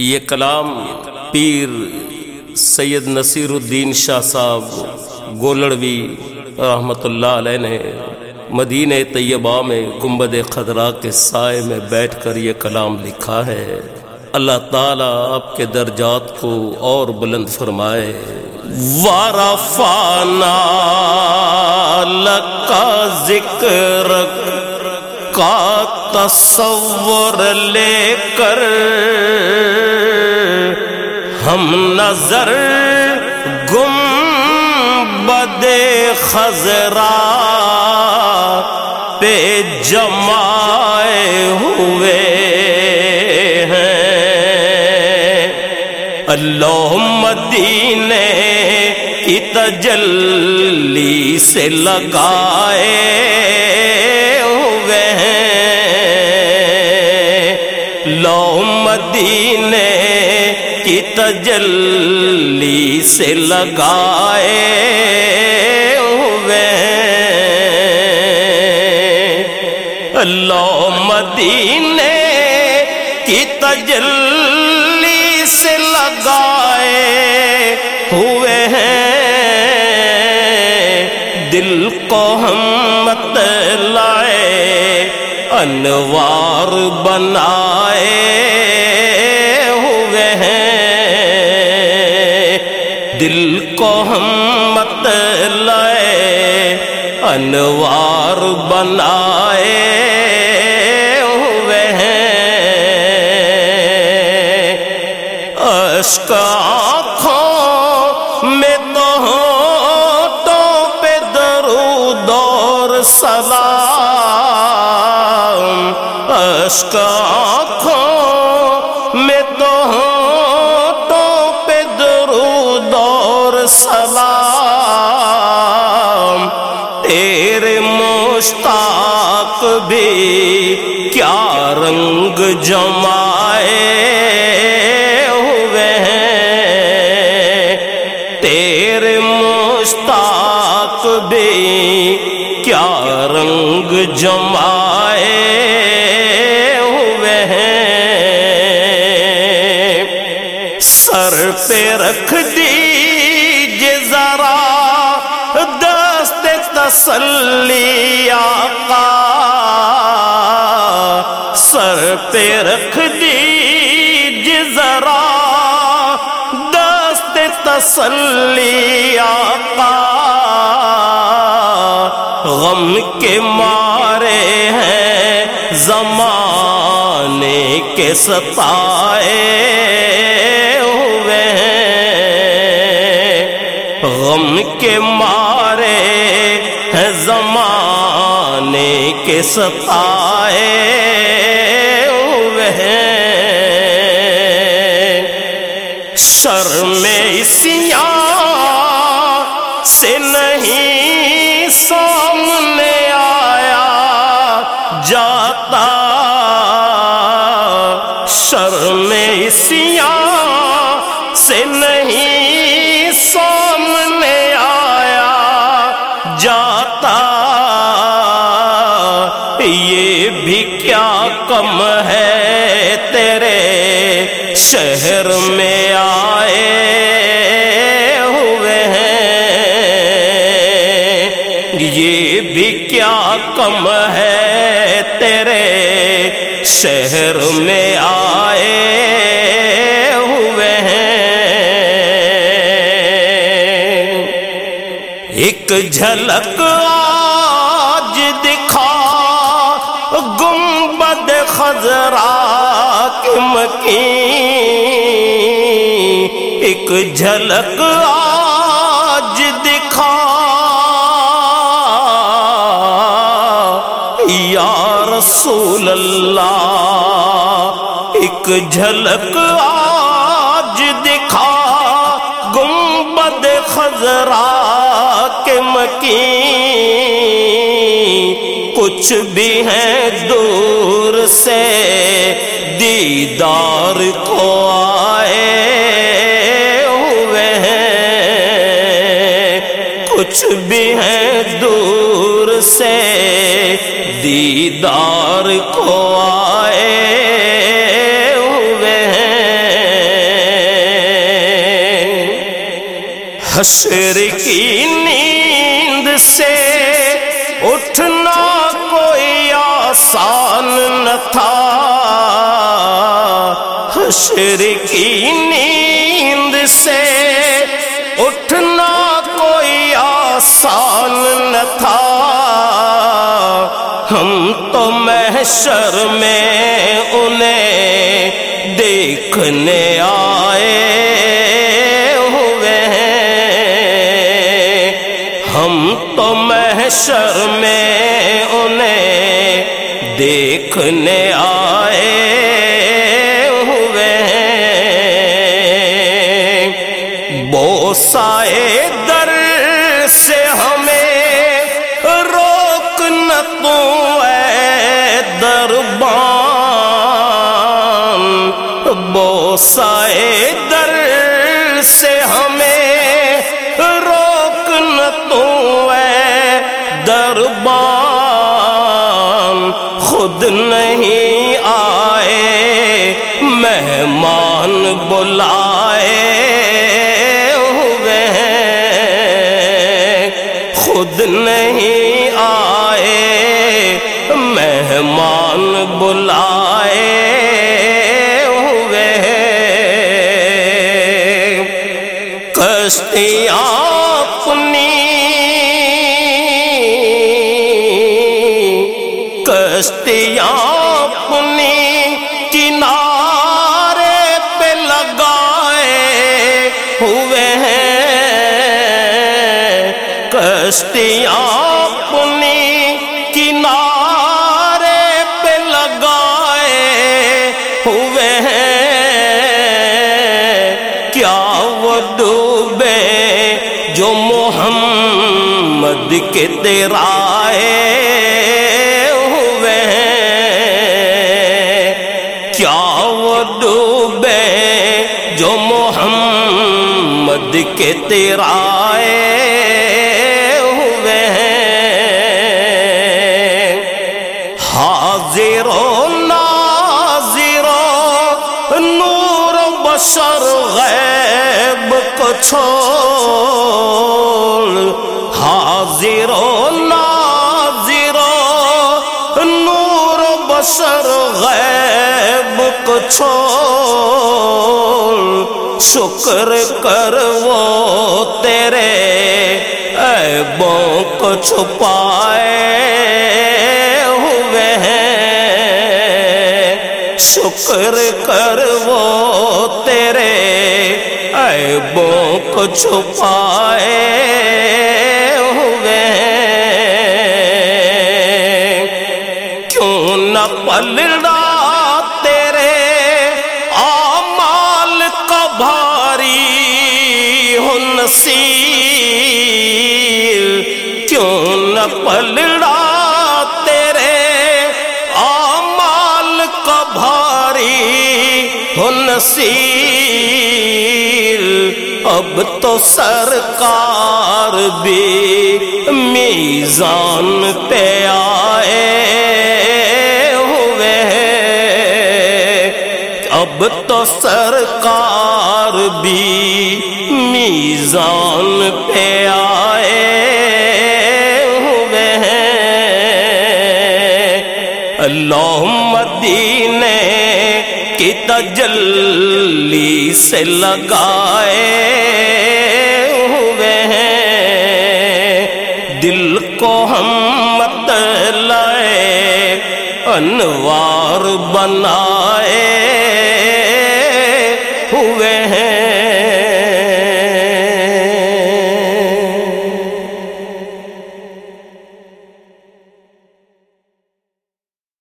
یہ کلام پیر سید نصیر الدین شاہ صاحب گولڑوی رحمۃ اللہ علیہ نے مدینہ طیبہ میں گنبد خدرہ کے سائے میں بیٹھ کر یہ کلام لکھا ہے۔ اللہ تعالیٰ آپ کے درجات کو اور بلند فرمائے۔ وارفانا لکا ذکر کا تصور لے کر ہم نظر گم بدے خزرا پہ جمائے ہوئے ہیں۔ اللہ مدینے کی تجلی سے لگائے تجلی سے لگائے ہوئے۔ اللہ مدینے کی تجلی سے لگائے ہوئے ہیں۔ دل کو ہم مت لائے، انوار بنائے۔ بنائے ہوئے ہیں اشک آنکھوں میں تو ہونٹوں پہ درود اور سلام اشک آنکھوں میں تو ہونٹوں پہ درود اور سلام مشتاق بھی کیا رنگ جمائے ہوئے ہیں؟ تیرے مشتاق بھی کیا رنگ جمائے ہوئے ہیں؟ سر پہ رکھ رکھ دیجیے ذرا۔ دست تسلی آقا غم کے مارے ہیں زمانے کے ستائے ہوئے ہیں۔ غم کے مارے ہیں زمانے کے ستائے ہوئے ہیں شرم اسیاں سے نہیں سامنے آیا، جاتا شرم اسیاں سے نہیں سامنے آیا، جاتا یہ بھی کیا شہر میں آئے ہوئے ہیں۔ یہ بھی کیا کم ہے تیرے شہر میں آئے ہوئے ہیں۔ ایک جھلک آج دکھا، گنبد خزرا کی مکین ایک جھلک آج دکھا یا رسول اللہ ایک جھلک آج دکھا گنبد خزرا کے مکین کچھ بھی ہیں دور سے دیدار کو آئے ہوئے ہیں۔ کچھ بھی ہے دور سے دیدار کو آئے ہوئے ہیں۔ حسر کی نیند سے اٹھنا کوئی آسان نہ تھا۔ حشر کی نیند سے اٹھنا کوئی آسان نہ تھا۔ ہم تو محشر میں انہیں دیکھنے آئے ہوئے ہم تو محشر میں انہیں دیکھنے آئے روک تو اے دربان بوسائے در سے ہمیں روک نہ تو دربان خود نہیں آئے، مہمان بلائے ہوئے خود نہیں اپنی کستیاں اپنی کنارے پہ لگائے ہوئے ہیں۔ کشتیاں جو محمد کے تیرائے ڈوبے جو محمد کے تیرائے ہوئے حاضر و بشر غیب کو چھوڑ۔ حاضر و ناظر نور بشر غیب کو چھوڑ۔ شکر کر وہ تیرے عیبوں کو چھپائے۔ شکر کر وہ تیرے عیبوں کو چھپائے ہوئے۔ کیوں نہ پلنا تیرے آمال کا بھاری ہو نصیب۔ کیوں نہ پلنا ہو نصیر اب تو سرکار بھی میزان پہ آئے ہوئے اب تو سرکار بھی میزان پہ آئے ہوئے ہیں۔ اللہ تجلی سے لگائے ہوئے ہیں۔ دل کو ہم مت لائے انوار بنائے ہوئے ہیں۔